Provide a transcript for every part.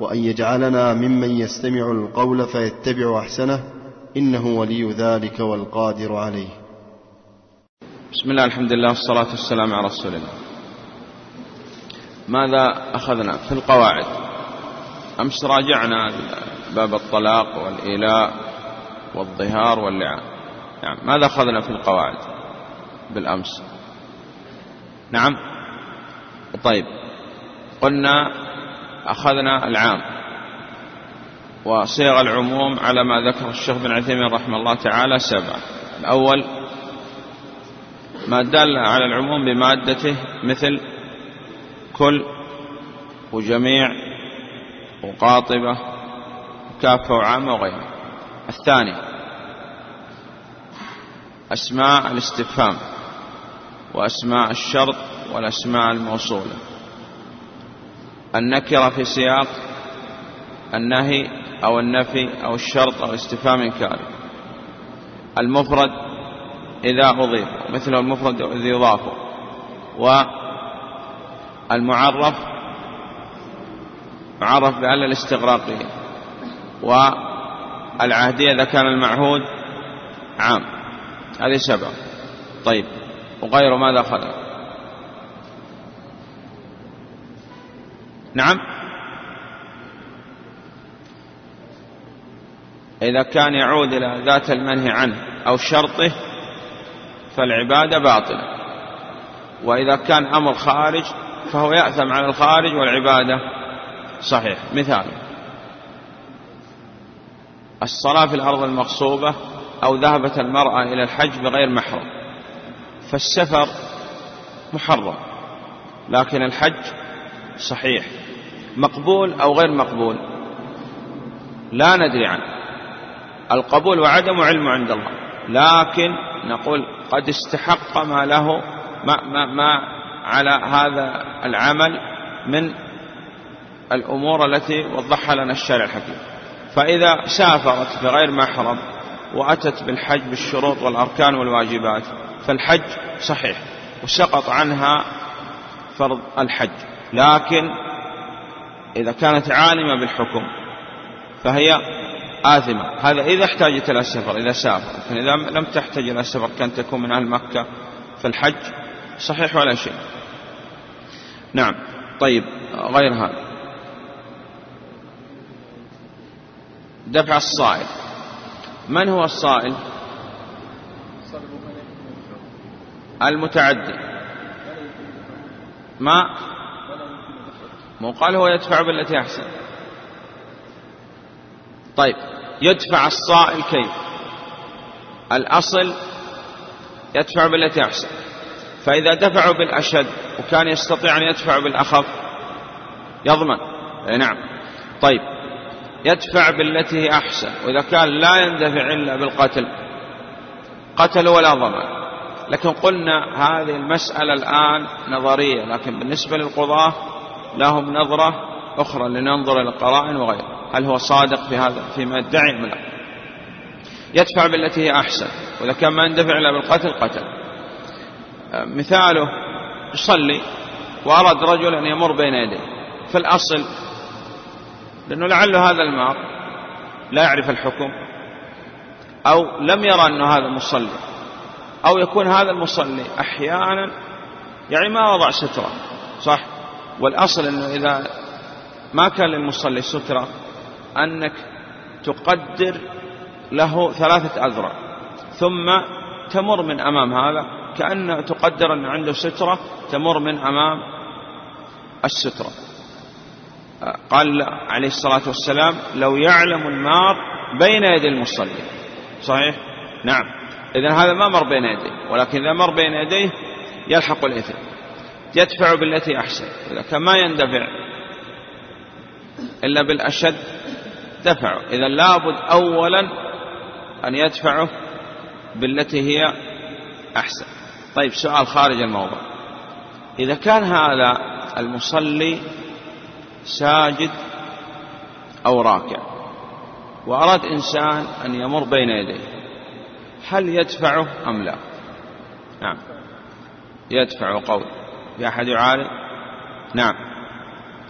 وأن يجعلنا ممن يستمع القول فيتبع أحسنه إنه ولي ذلك والقادر عليه. بسم الله الحمد لله والصلاة والسلام على رسول الله. ماذا أخذنا في القواعد؟ أمس راجعنا باب الطلاق والإيلاء والظهار واللعان. نعم ماذا أخذنا في القواعد بالأمس؟ نعم. طيب قلنا أخذنا العام وصيغ العموم على ما ذكر الشيخ بن عثيمين رحمه الله تعالى سبعة. الأول ما دل على العموم بمادته مثل كل وجميع وقاطبة وكافة وعامة وغيرها الثاني أسماء الاستفهام وأسماء الشرط والأسماء الموصولة. النكرة في سياق النهي أو النفي أو الشرط أو استفهام إنكاري المفرد إذا أضيف مثل المفرد إذا يضاف والمعرف معرف بأل الاستغراقية والعهدية إذا كان المعهود عام. هذه سبع. طيب وغير ماذا خلق؟ نعم. إذا كان يعود إلى ذات المنهي عنه أو شرطه فالعبادة باطلة. وإذا كان أمر خارج فهو يأثم على الخارج والعبادة صحيح مثال الصلاة في الأرض المغصوبة أو ذهبت المرأة إلى الحج بغير محرم فالسفر محرم لكن الحج صحيح. مقبول أو غير مقبول؟ لا ندري عنه. القبول وعدم علم عند الله. لكن نقول قد استحق ما له ما, ما, ما على هذا العمل من الأمور التي وضحها لنا الشارع الحكيم. فإذا سافرت بغير محرم وأتت بالحج بالشروط والأركان والواجبات فالحج صحيح وسقط عنها فرض الحج. لكن إذا كانت عالمة بالحكم فهي آثمة. هذا إذا احتاجت إلى السفر إذا سافر لكن إذا لم تحتاج إلى السفر كان تكون من أهل مكة فالحج صحيح ولا شيء؟ نعم. طيب غير هذا. دفع الصائل. من هو الصائل؟ المتعدي. ما؟ مو قال هو يدفع بالتي أحسن. طيب يدفع الصائل كيف؟ الأصل يدفع بالتي أحسن. فإذا دفعوا بالأشد وكان يستطيع أن يدفع بالأخف يضمن. أي نعم. طيب يدفع بالتي هي أحسن. وإذا كان لا يندفع إلا بالقتل قتل ولا ضمان لكن قلنا هذه المسألة الآن نظرية لكن بالنسبة للقضاة لهم نظرة أخرى لننظر إلى القرائن وغيره هل هو صادق في هذا؟ فيما يدعي أم لا؟ يدفع بالتي هي أحسن. وإذا كان ما يندفع إلا بالقتل قتل. مثاله يصلي وأراد رجل أن يمر بين يديه. فالأصل لأنه لعل هذا المار لا يعرف الحكم أو لم يرى أنه هذا مصلي أو يكون هذا المصلي أحيانا يعني ما وضع سترة صح؟ والأصل أنه إذا ما كان للمصلي سترة أنك تقدر له ثلاثة أذرع ثم تمر من أمام هذا كأن تقدر أن عنده سترة تمر من أمام السترة. قال عليه الصلاة والسلام لو يعلم المار بين يدي المصلي صحيح؟ نعم. إذا هذا ما مر بين يديه ولكن إذا مر بين يديه يلحق الإثم. يدفع بالتي أحسن. إذا كان ما يندفع إلا بالأشد دفعه. إذا لابد أولا أن يدفعه بالتي هي أحسن. طيب سؤال خارج الموضوع. إذا كان هذا المصلي ساجد أو راكع وأراد إنسان أن يمر بين يديه هل يدفعه أم لا؟ نعم. يدفع قول. في أحد يعارض نعم.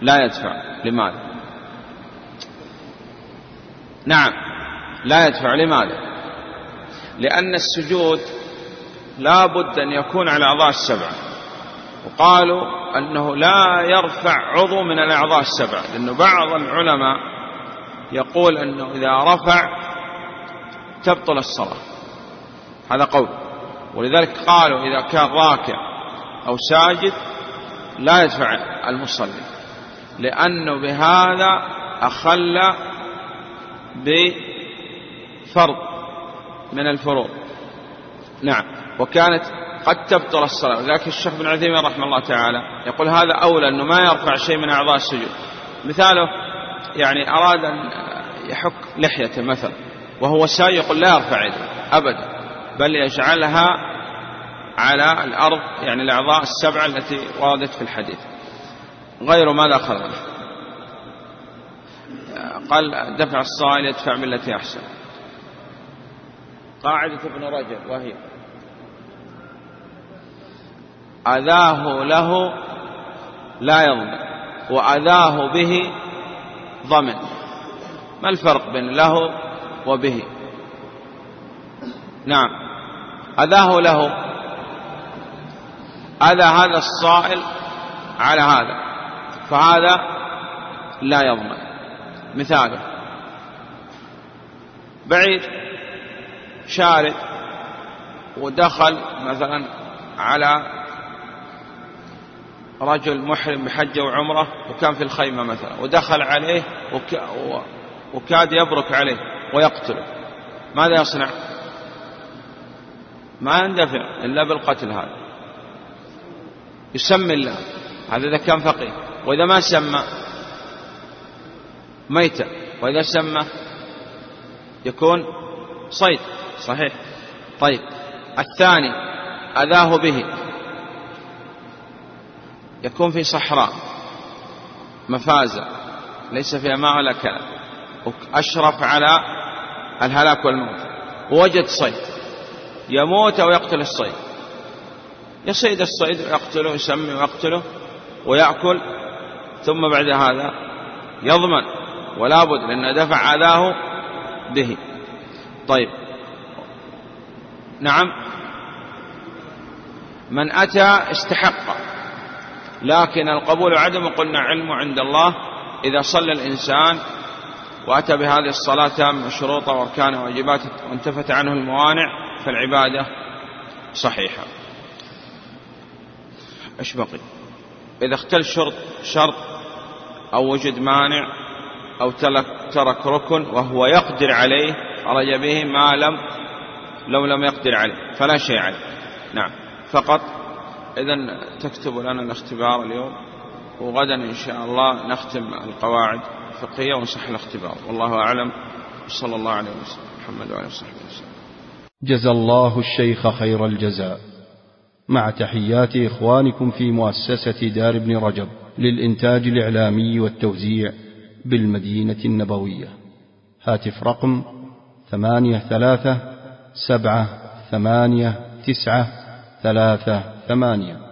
لا يدفع. لماذا؟ نعم. لا يدفع. لماذا؟ لأن السجود لا بد أن يكون على الأعضاء السبعة وقالوا أنه لا يرفع عضو من الأعضاء السبعة لأنه بعض العلماء يقول أنه إذا رفع تبطل الصلاة. هذا قول. ولذلك قالوا إذا كان راكع أو ساجد لا يدفع المصلي لأنه بهذا أخل بفرض من الفروض. نعم. وكانت قد تبطل الصلاة. ولذلك الشيخ بن عثيمين رحمه الله تعالى يقول هذا أولى أنه ما يرفع شيء من أعضاء السجود. مثاله يعني أراد أن يحك لحيته مثلا وهو ساي يقول لا يرفع يده أبدا بل يجعلها على الأرض يعني الأعضاء السبعة التي وردت في الحديث. غير ماذا أخذ؟ قال دفع الصائل يدفع بالتي أحسن. قاعدة ابن رجب وهي أذاه له لا يضمن وأذاه به ضمن. ما الفرق بين له وبه؟ نعم. أذاه له أذى هذا الصائل على هذا. فهذا لا يضمن. مثاله. بعيد. شارد. ودخل مثلا على رجل محرم بحجة وعمرة وكان في الخيمة مثلا. ودخل عليه وك... وكاد يبرك عليه ويقتله. ماذا يصنع؟ ما يندفع إلا بالقتل هذا. يسمي الله. هذا إذا كان فقيه. وإذا ما سمى ميتة. وإذا سمى يكون صيد. صحيح. طيب. الثاني أذاه به. يكون في صحراء. مفازة. ليس فيها ماء ولا كلام أشرف على الهلاك والموت. ووجد صيد. يموت أو يقتل الصيد. يصيد الصيد ويقتله ويسمي ويقتله ويأكل ثم بعد هذا يضمن ولا بد لأن دفع أذاه به. طيب. نعم. من أتى استحق لكن القبول عدم قلنا علمه عند الله. إذا صلى الإنسان وأتى بهذه الصلاة تامة شروطه وأركانه وواجباته وانتفت عنه الموانع فالعبادة صحيحة. إيش بقي؟ إذا اختل شرط شرط أو وجد مانع أو ترك, ترك ركن وهو يقدر عليه خرج به ما لم لو لم يقدر عليه فلا شيء عليه. نعم. فقط إذا تكتب لنا الاختبار اليوم وغدا إن شاء الله نختم القواعد الفقهية ونصح الاختبار. والله أعلم. صلى الله عليه وسلم. محمد وعلى وصحبه وسلم. جزى الله الشيخ خير الجزاء. مع تحيات إخوانكم في مؤسسة دار ابن رجب للإنتاج الإعلامي والتوزيع بالمدينة النبوية. هاتف رقم ثمانية ثلاثة سبعة ثمانية تسعة ثلاثة ثمانية.